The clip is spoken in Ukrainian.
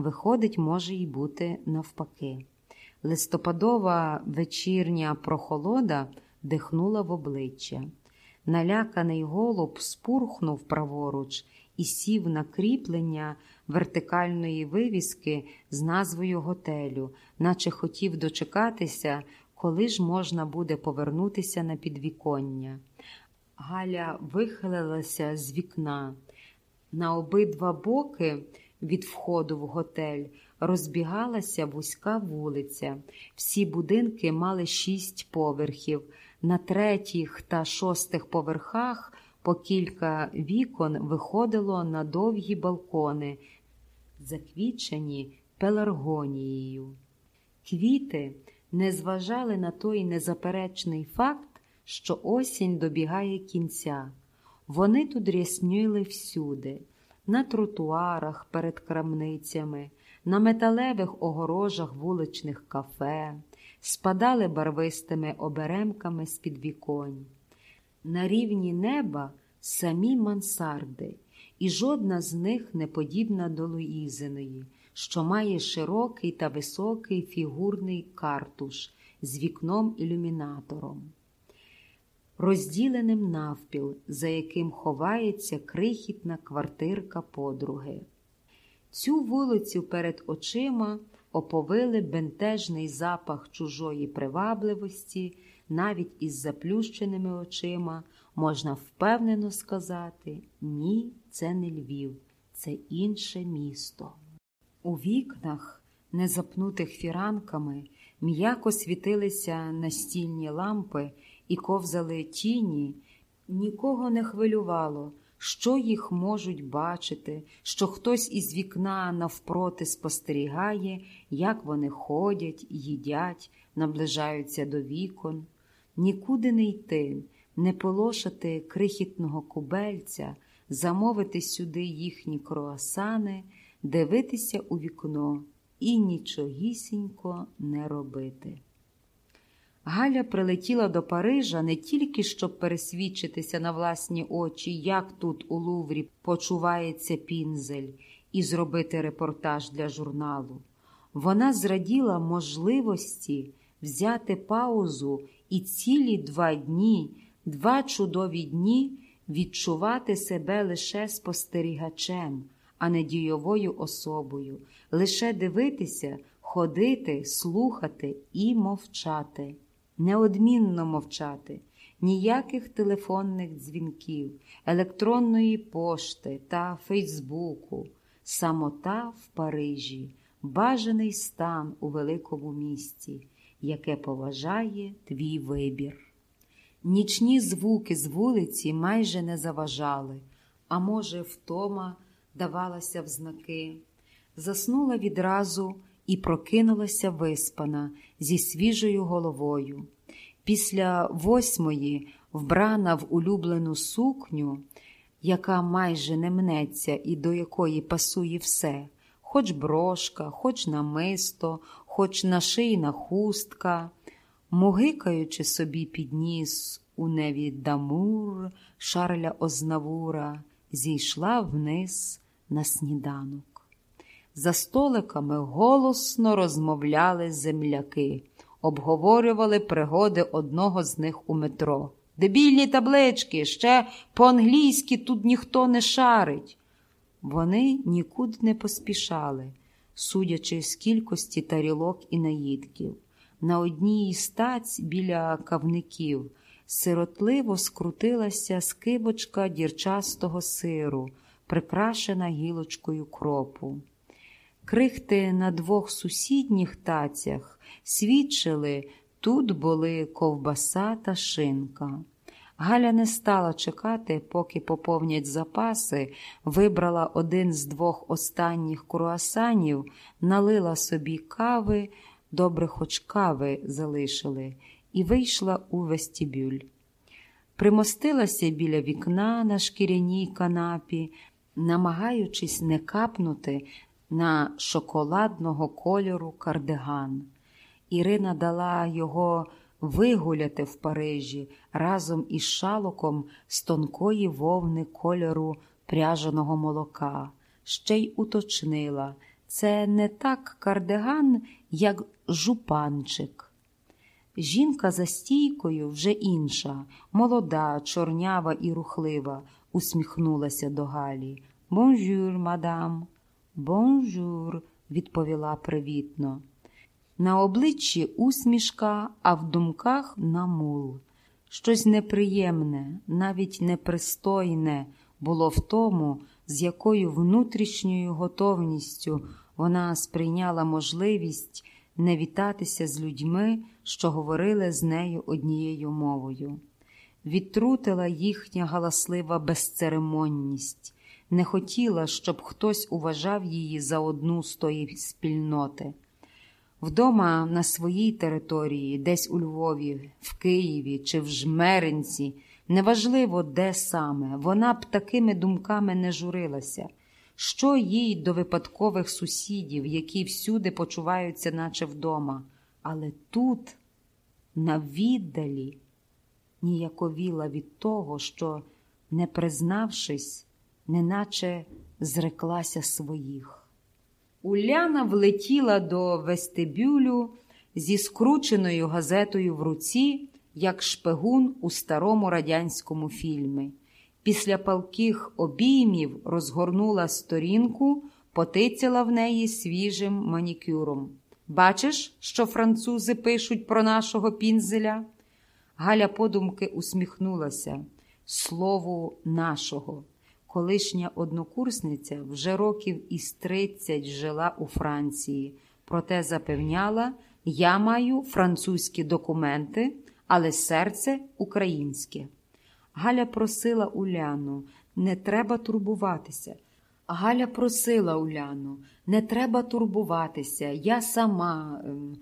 Виходить, може й бути навпаки. Листопадова вечірня прохолода дихнула в обличчя. Наляканий голуб спурхнув праворуч і сів на кріплення вертикальної вивіски з назвою готелю, наче хотів дочекатися, коли ж можна буде повернутися на підвіконня. Галя вихилилася з вікна. На обидва боки від входу в готель розбігалася вузька вулиця. Всі будинки мали шість поверхів. На третіх та шостих поверхах по кілька вікон виходило на довгі балкони, заквічені пеларгонією. Квіти не зважали на той незаперечний факт, що осінь добігає кінця. Вони тут рясніли всюди, на тротуарах перед крамницями, на металевих огорожах вуличних кафе, спадали барвистими оберемками з під віконь. На рівні неба самі мансарди, і жодна з них не подібна до Луїзиної, що має широкий та високий фігурний картуш з вікном-ілюмінатором, розділеним навпіл, за яким ховається крихітна квартирка подруги. Цю вулицю перед очима оповили бентежний запах чужої привабливості, навіть із заплющеними очима можна впевнено сказати: ні, це не Львів, це інше місто. У вікнах, не запнутих фіранками, м'яко світилися настільні лампи і ковзали тіні, нікого не хвилювало що їх можуть бачити, що хтось із вікна навпроти спостерігає, як вони ходять, їдять, наближаються до вікон, нікуди не йти, не полошати крихітного кубельця, замовити сюди їхні круасани, дивитися у вікно і нічогісінько не робити. Галя прилетіла до Парижа не тільки щоб пересвідчитися на власні очі, як тут у Луврі почувається пінзель, і зробити репортаж для журналу. Вона зраділа можливості взяти паузу і цілі два дні, два чудові дні відчувати себе лише спостерігачем, а не дійовою особою, лише дивитися, ходити, слухати і мовчати неодмінно мовчати, ніяких телефонних дзвінків, електронної пошти та Фейсбуку, самота в Парижі, бажаний стан у великому місті, яке поважає твій вибір. Нічні звуки з вулиці майже не заважали, а може, втома давалася в знаки. Заснула відразу і прокинулася виспана зі свіжою головою. Після восьмої, вбрана в улюблену сукню, яка майже не мнеться і до якої пасує все, хоч брошка, хоч намисто, хоч нашийна хустка, мугикаючи собі підніс у неві дамур Шарля Ознавура, зійшла вниз на сніданок. За столиками голосно розмовляли земляки, обговорювали пригоди одного з них у метро. Дебільні таблички, ще по-англійськи тут ніхто не шарить. Вони нікуди не поспішали, судячи з кількості тарілок і наїдків. На одній стаць біля кавників сиротливо скрутилася скибочка дірчастого сиру, прикрашена гілочкою кропу. Крихти на двох сусідніх тацях свідчили, тут були ковбаса та шинка. Галя не стала чекати, поки поповнять запаси, вибрала один з двох останніх круасанів, налила собі кави, добре хоч кави залишили, і вийшла у вестибюль. Примостилася біля вікна на шкіряній канапі, намагаючись не капнути на шоколадного кольору кардиган. Ірина дала його вигуляти в Парижі разом із шалоком з тонкої вовни кольору пряженого молока, ще й уточнила Це не так кардиган, як жупанчик. Жінка за стійкою вже інша, молода, чорнява і рухлива, усміхнулася до Галі. Бонжур, мадам. Бонжур, відповіла привітно. На обличчі усмішка, а в думках намул. Щось неприємне, навіть непристойне було в тому, з якою внутрішньою готовністю вона сприйняла можливість не вітатися з людьми, що говорили з нею однією мовою. Відтрутила їхня галаслива безцеремонність, не хотіла, щоб хтось уважав її за одну з тої спільноти. Вдома на своїй території, десь у Львові, в Києві чи в Жмеринці, неважливо, де саме, вона б такими думками не журилася. Що їй до випадкових сусідів, які всюди почуваються, наче вдома, але тут, на віддалі, ніяковіла від того, що, не признавшись, неначе зреклася своїх. Уляна влетіла до вестибюлю зі скрученою газетою в руці, як шпигун у старому радянському фільмі. Після палких обіймів розгорнула сторінку, потицяла в неї свіжим манікюром. Бачиш, що французи пишуть про нашого пінзеля? Галя подумки усміхнулася. Слову нашого. Колишня однокурсниця вже років із тридцять жила у Франції, проте запевняла, я маю французькі документи, але серце українське. Галя просила Уляну, не треба турбуватися. Галя просила Уляну, не треба турбуватися, я сама. ем,